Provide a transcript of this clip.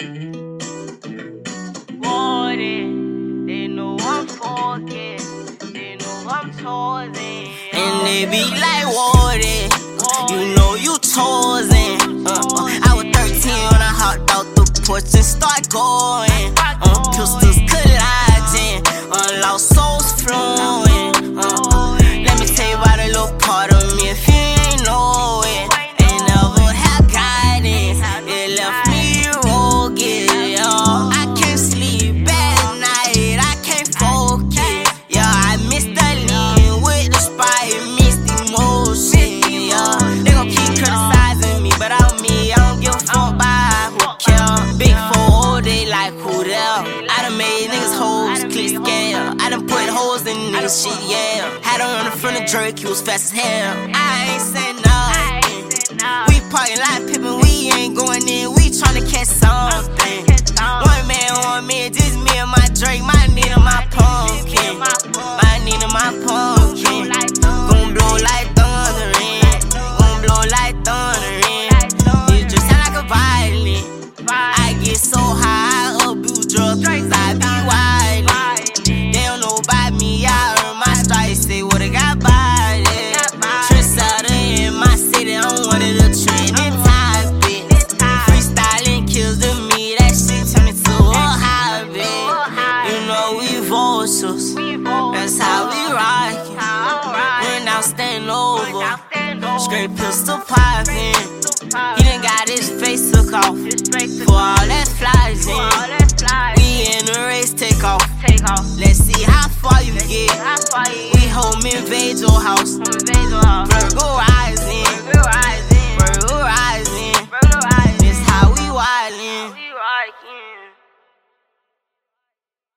Water, they know I'm they know I'm. And they be like, Warden, you know you chosen. Uh, uh, I was 13 when I hopped out the porch and start going. Click scale. I done put holes in niggas shit, yeah. Had him on the front of jerk, he was fast as hell. I ain't said nothing. We parking like pippin', we ain't going in, we tryna catch something. Stand over, straight pistol poppin'. He done got his face took off for all that flies in. We in the race, take off. Let's see how far you get. We home invade your house. Virgo rising, Virgo rising. This how we wildin'.